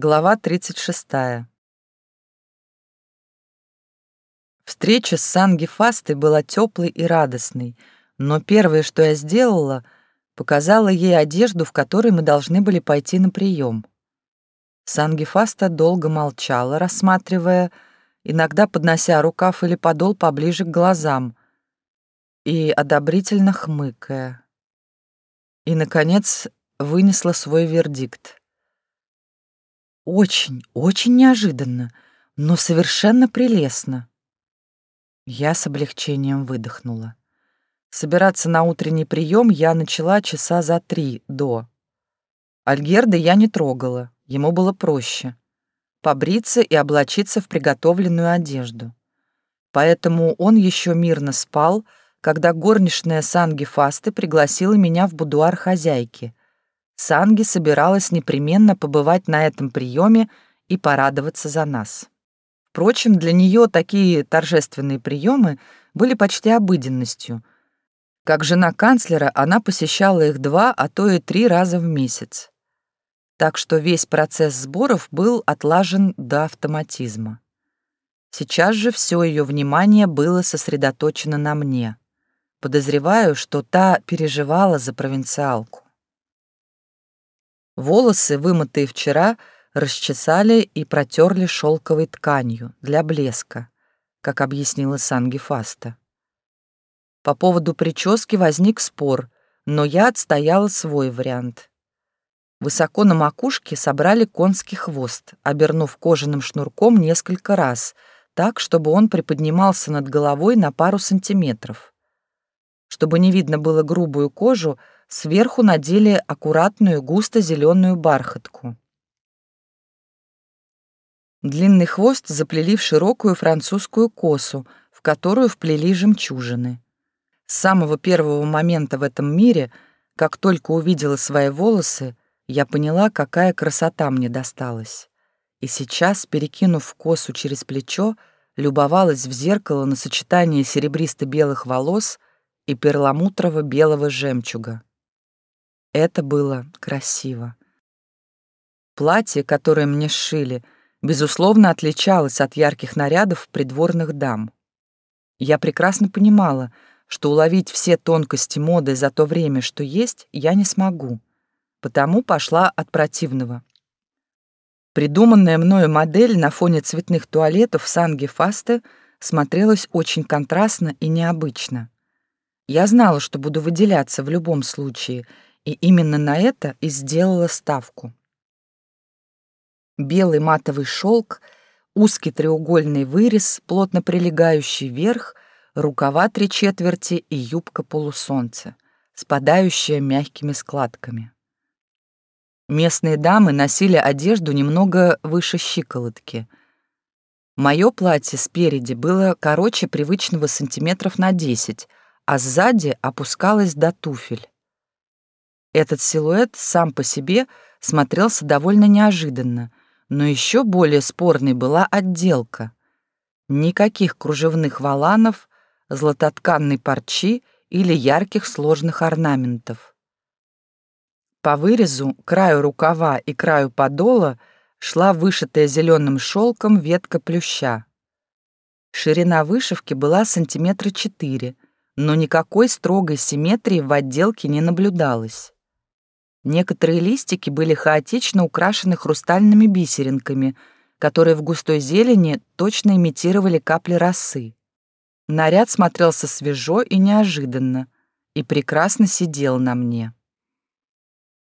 Глава 36. Встреча с Санги Фастой была теплой и радостной, но первое, что я сделала, показала ей одежду, в которой мы должны были пойти на прием. Санги Фаста долго молчала, рассматривая, иногда поднося рукав или подол поближе к глазам и одобрительно хмыкая. И, наконец, вынесла свой вердикт. Очень, очень неожиданно, но совершенно прелестно. Я с облегчением выдохнула. Собираться на утренний прием я начала часа за три до. Альгерда я не трогала, ему было проще. Побриться и облачиться в приготовленную одежду. Поэтому он еще мирно спал, когда горничная Санги Фасты пригласила меня в будуар хозяйки, Санги собиралась непременно побывать на этом приеме и порадоваться за нас. Впрочем, для нее такие торжественные приемы были почти обыденностью. Как жена канцлера, она посещала их два, а то и три раза в месяц. Так что весь процесс сборов был отлажен до автоматизма. Сейчас же все ее внимание было сосредоточено на мне. Подозреваю, что та переживала за провинциалку. Волосы, вымытые вчера, расчесали и протерли шелковой тканью для блеска, как объяснила Санги Фаста. По поводу прически возник спор, но я отстояла свой вариант. Высоко на макушке собрали конский хвост, обернув кожаным шнурком несколько раз, так, чтобы он приподнимался над головой на пару сантиметров. Чтобы не видно было грубую кожу, Сверху надели аккуратную густо-зеленую бархатку. Длинный хвост заплели в широкую французскую косу, в которую вплели жемчужины. С самого первого момента в этом мире, как только увидела свои волосы, я поняла, какая красота мне досталась. И сейчас, перекинув косу через плечо, любовалась в зеркало на сочетание серебристо-белых волос и перламутрово-белого жемчуга. Это было красиво. Платье, которое мне сшили, безусловно, отличалось от ярких нарядов придворных дам. Я прекрасно понимала, что уловить все тонкости моды за то время, что есть, я не смогу, потому пошла от противного. Придуманная мною модель на фоне цветных туалетов Санги Фасте смотрелась очень контрастно и необычно. Я знала, что буду выделяться в любом случае — и именно на это и сделала ставку. Белый матовый шелк, узкий треугольный вырез, плотно прилегающий вверх, рукава три четверти и юбка полусолнца, спадающая мягкими складками. Местные дамы носили одежду немного выше щиколотки. Мое платье спереди было короче привычного сантиметров на десять, а сзади опускалось до туфель. Этот силуэт сам по себе смотрелся довольно неожиданно, но еще более спорной была отделка. Никаких кружевных валанов, златотканной парчи или ярких сложных орнаментов. По вырезу, краю рукава и краю подола шла вышитая зеленым шелком ветка плюща. Ширина вышивки была сантиметра четыре, но никакой строгой симметрии в отделке не наблюдалось. Некоторые листики были хаотично украшены хрустальными бисеринками, которые в густой зелени точно имитировали капли росы. Наряд смотрелся свежо и неожиданно, и прекрасно сидел на мне.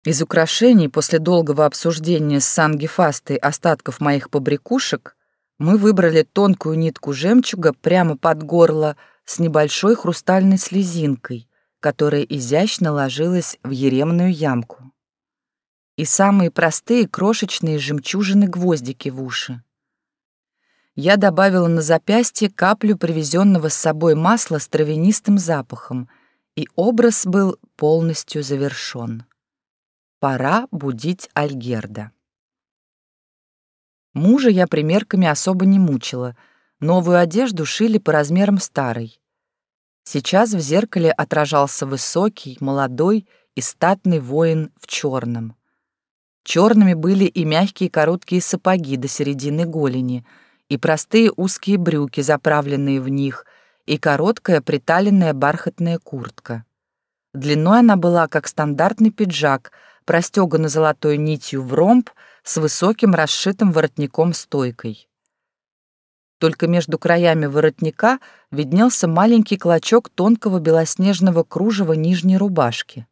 Из украшений после долгого обсуждения с Сангефастой остатков моих побрякушек мы выбрали тонкую нитку жемчуга прямо под горло с небольшой хрустальной слезинкой, которая изящно ложилась в еремную ямку. И самые простые крошечные жемчужины-гвоздики в уши. Я добавила на запястье каплю привезенного с собой масла с травянистым запахом, и образ был полностью завершен. Пора будить Альгерда. Мужа я примерками особо не мучила. Новую одежду шили по размерам старой. Сейчас в зеркале отражался высокий, молодой и статный воин в черном. Черными были и мягкие короткие сапоги до середины голени, и простые узкие брюки, заправленные в них, и короткая приталенная бархатная куртка. Длиной она была, как стандартный пиджак, простегана золотой нитью в ромб с высоким расшитым воротником-стойкой. Только между краями воротника виднелся маленький клочок тонкого белоснежного кружева нижней рубашки.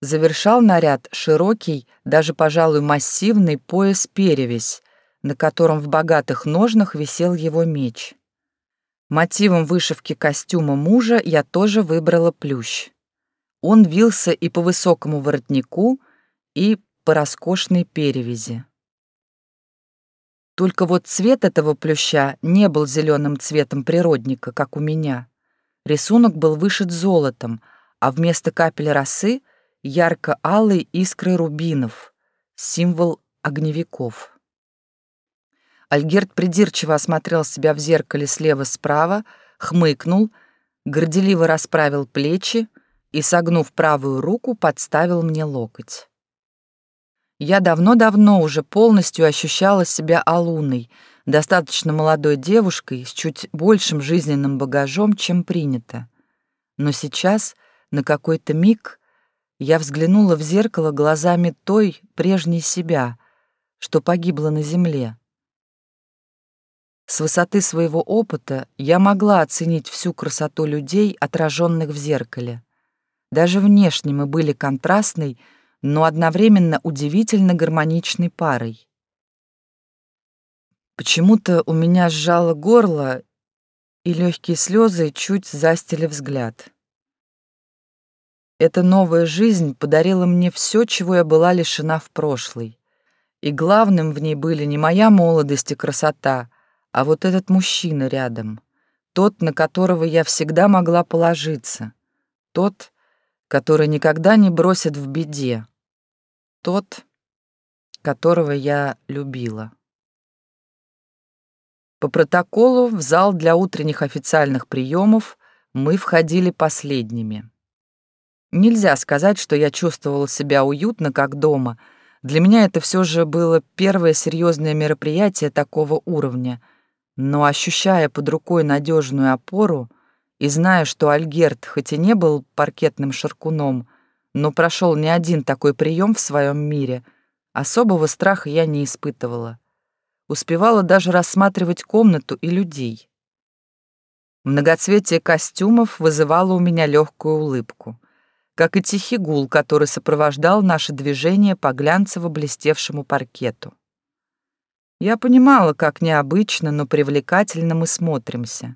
Завершал наряд широкий, даже, пожалуй, массивный пояс-перевязь, на котором в богатых ножнах висел его меч. Мотивом вышивки костюма мужа я тоже выбрала плющ. Он вился и по высокому воротнику, и по роскошной перевязи. Только вот цвет этого плюща не был зеленым цветом природника, как у меня. Рисунок был вышит золотом, а вместо капель росы ярко-алой искры рубинов, символ огневиков. Альгерт придирчиво осмотрел себя в зеркале слева-справа, хмыкнул, горделиво расправил плечи и, согнув правую руку, подставил мне локоть. Я давно-давно уже полностью ощущала себя алуной, достаточно молодой девушкой с чуть большим жизненным багажом, чем принято. Но сейчас, на какой-то миг, я взглянула в зеркало глазами той, прежней себя, что погибла на земле. С высоты своего опыта я могла оценить всю красоту людей, отраженных в зеркале. Даже внешне мы были контрастной, но одновременно удивительно гармоничной парой. Почему-то у меня сжало горло, и легкие слезы чуть застили взгляд. Эта новая жизнь подарила мне все, чего я была лишена в прошлой. И главным в ней были не моя молодость и красота, а вот этот мужчина рядом, тот, на которого я всегда могла положиться, тот, который никогда не бросит в беде, тот, которого я любила. По протоколу в зал для утренних официальных приемов мы входили последними. Нельзя сказать, что я чувствовала себя уютно, как дома. Для меня это все же было первое серьезное мероприятие такого уровня. Но ощущая под рукой надежную опору и зная, что Альгерт хоть и не был паркетным шаркуном, но прошел не один такой прием в своем мире, особого страха я не испытывала. Успевала даже рассматривать комнату и людей. Многоцветие костюмов вызывало у меня легкую улыбку — как и тихий гул, который сопровождал наше движение по глянцево-блестевшему паркету. Я понимала, как необычно, но привлекательно мы смотримся.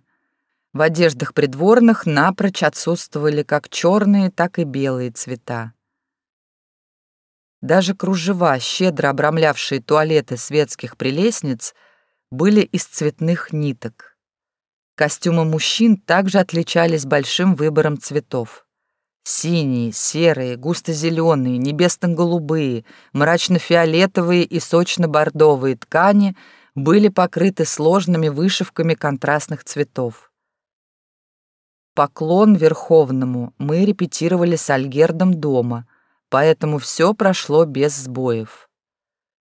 В одеждах придворных напрочь отсутствовали как черные, так и белые цвета. Даже кружева, щедро обрамлявшие туалеты светских прелестниц, были из цветных ниток. Костюмы мужчин также отличались большим выбором цветов. Синие, серые, густо-зеленые, небесно-голубые, мрачно-фиолетовые и сочно-бордовые ткани были покрыты сложными вышивками контрастных цветов. Поклон Верховному мы репетировали с Альгердом дома, поэтому все прошло без сбоев.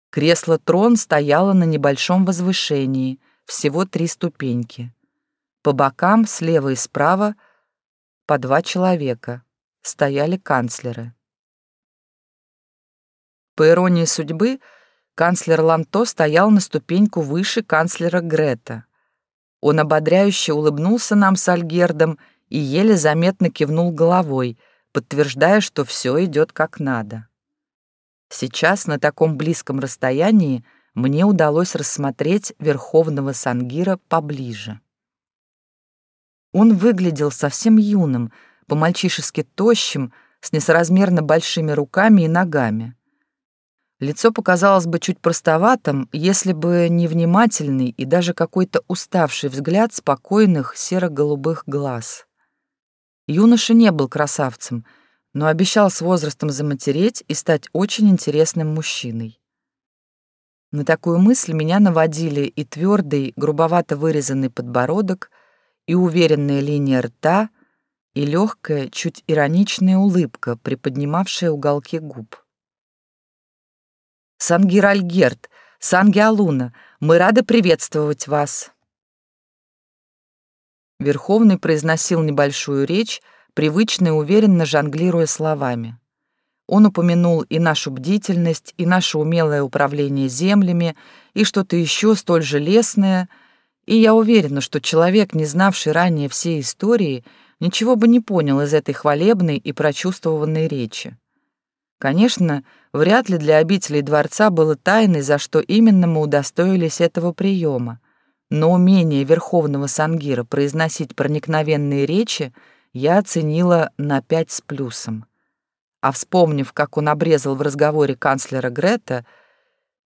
Кресло-трон стояло на небольшом возвышении, всего три ступеньки. По бокам, слева и справа, по два человека — стояли канцлеры. По иронии судьбы, канцлер Ланто стоял на ступеньку выше канцлера Грета. Он ободряюще улыбнулся нам с Альгердом и еле заметно кивнул головой, подтверждая, что все идет как надо. Сейчас на таком близком расстоянии мне удалось рассмотреть Верховного Сангира поближе. Он выглядел совсем юным, по-мальчишески тощим, с несоразмерно большими руками и ногами. Лицо показалось бы чуть простоватым, если бы не внимательный и даже какой-то уставший взгляд спокойных серо-голубых глаз. Юноша не был красавцем, но обещал с возрастом заматереть и стать очень интересным мужчиной. На такую мысль меня наводили и твердый, грубовато вырезанный подбородок, и уверенная линия рта — и легкая, чуть ироничная улыбка, приподнимавшая уголки губ. Сангир Альгерт, Санги Алуна, мы рады приветствовать вас. Верховный произносил небольшую речь, привычно и уверенно жонглируя словами. Он упомянул и нашу бдительность, и наше умелое управление землями, и что-то еще столь же лесное, и я уверена, что человек, не знавший ранее всей истории, ничего бы не понял из этой хвалебной и прочувствованной речи. Конечно, вряд ли для обителей дворца было тайной, за что именно мы удостоились этого приема, но умение верховного сангира произносить проникновенные речи я оценила на пять с плюсом. А вспомнив, как он обрезал в разговоре канцлера Грета,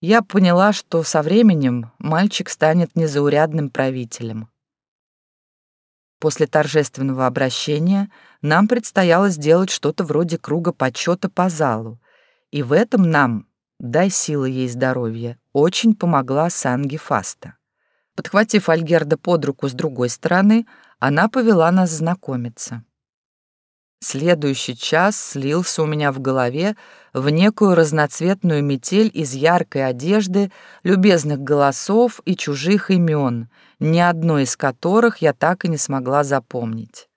я поняла, что со временем мальчик станет незаурядным правителем. После торжественного обращения нам предстояло сделать что-то вроде круга почета по залу, и в этом нам, дай силы ей здоровья, очень помогла Санги Фаста. Подхватив Альгерда под руку с другой стороны, она повела нас знакомиться. Следующий час слился у меня в голове в некую разноцветную метель из яркой одежды, любезных голосов и чужих имен, ни одно из которых я так и не смогла запомнить.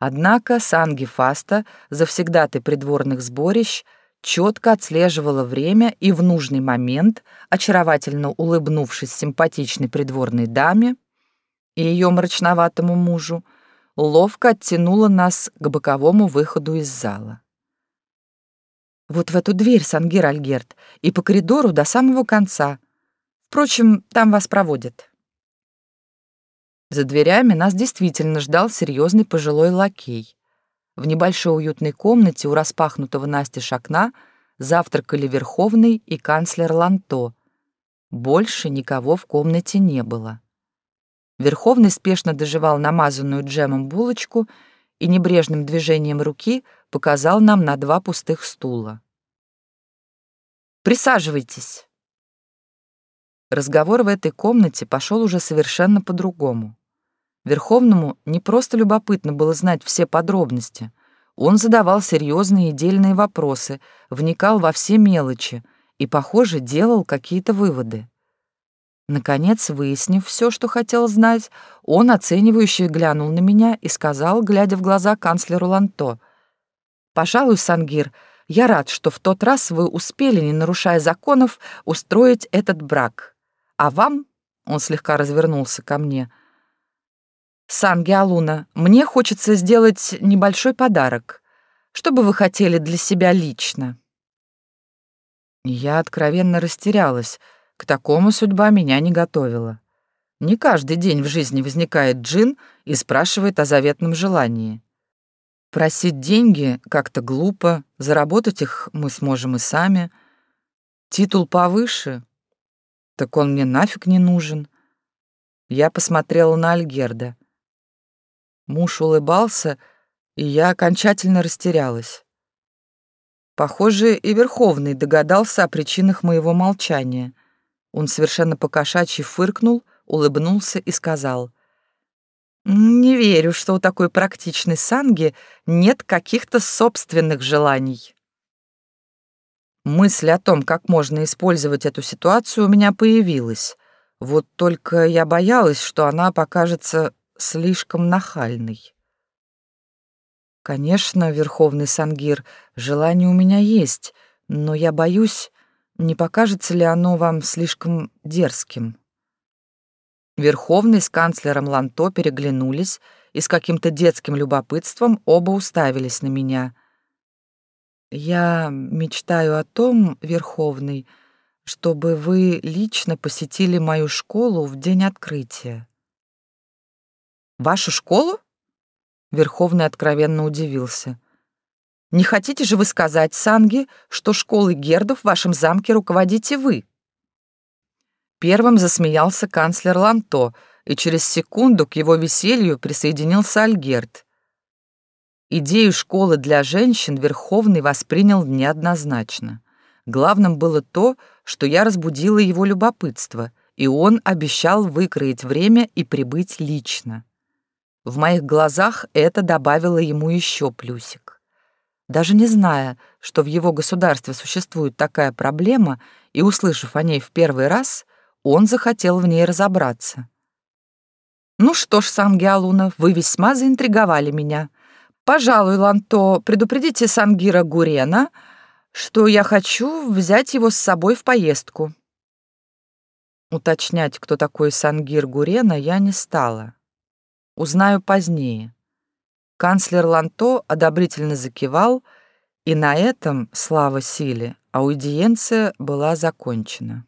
Однако Санги Фаста, завсегдатой придворных сборищ, четко отслеживала время и в нужный момент, очаровательно улыбнувшись симпатичной придворной даме и ее мрачноватому мужу, ловко оттянула нас к боковому выходу из зала. «Вот в эту дверь, Сангир Альгерт, и по коридору до самого конца. Впрочем, там вас проводят». За дверями нас действительно ждал серьезный пожилой лакей. В небольшой уютной комнате у распахнутого настежь окна завтракали Верховный и канцлер Ланто. Больше никого в комнате не было. Верховный спешно доживал намазанную джемом булочку и небрежным движением руки показал нам на два пустых стула. «Присаживайтесь». Разговор в этой комнате пошел уже совершенно по-другому. Верховному не просто любопытно было знать все подробности. Он задавал серьезные и дельные вопросы, вникал во все мелочи и, похоже, делал какие-то выводы. Наконец, выяснив все, что хотел знать, он оценивающе глянул на меня и сказал, глядя в глаза канцлеру Ланто, «Пожалуй, Сангир, я рад, что в тот раз вы успели, не нарушая законов, устроить этот брак. А вам, — он слегка развернулся ко мне, — Санги Алуна, мне хочется сделать небольшой подарок. Что бы вы хотели для себя лично?» Я откровенно растерялась — к такому судьба меня не готовила. Не каждый день в жизни возникает джин и спрашивает о заветном желании. Просить деньги как-то глупо, заработать их мы сможем и сами. Титул повыше, так он мне нафиг не нужен. Я посмотрела на Альгерда. Муж улыбался, и я окончательно растерялась. Похоже, и Верховный догадался о причинах моего молчания — он совершенно покошачьи фыркнул, улыбнулся и сказал. «Не верю, что у такой практичной Санги нет каких-то собственных желаний». Мысль о том, как можно использовать эту ситуацию, у меня появилась. Вот только я боялась, что она покажется слишком нахальной. Конечно, Верховный Сангир, желание у меня есть, но я боюсь, не покажется ли оно вам слишком дерзким? Верховный с канцлером Ланто переглянулись и с каким-то детским любопытством оба уставились на меня. «Я мечтаю о том, Верховный, чтобы вы лично посетили мою школу в день открытия». «Вашу школу?» Верховный откровенно удивился. Не хотите же вы сказать, Санги, что школой гердов в вашем замке руководите вы?» Первым засмеялся канцлер Ланто, и через секунду к его веселью присоединился Альгерт. Идею школы для женщин Верховный воспринял неоднозначно. Главным было то, что я разбудила его любопытство, и он обещал выкроить время и прибыть лично. В моих глазах это добавило ему еще плюсик. Даже не зная, что в его государстве существует такая проблема, и услышав о ней в первый раз, он захотел в ней разобраться. «Ну что ж, Сангиалуна, вы весьма заинтриговали меня. Пожалуй, Ланто, предупредите Сангира Гурена, что я хочу взять его с собой в поездку». Уточнять, кто такой Сангир Гурена, я не стала. Узнаю позднее. Канцлер Ланто одобрительно закивал, и на этом, слава силе, аудиенция была закончена.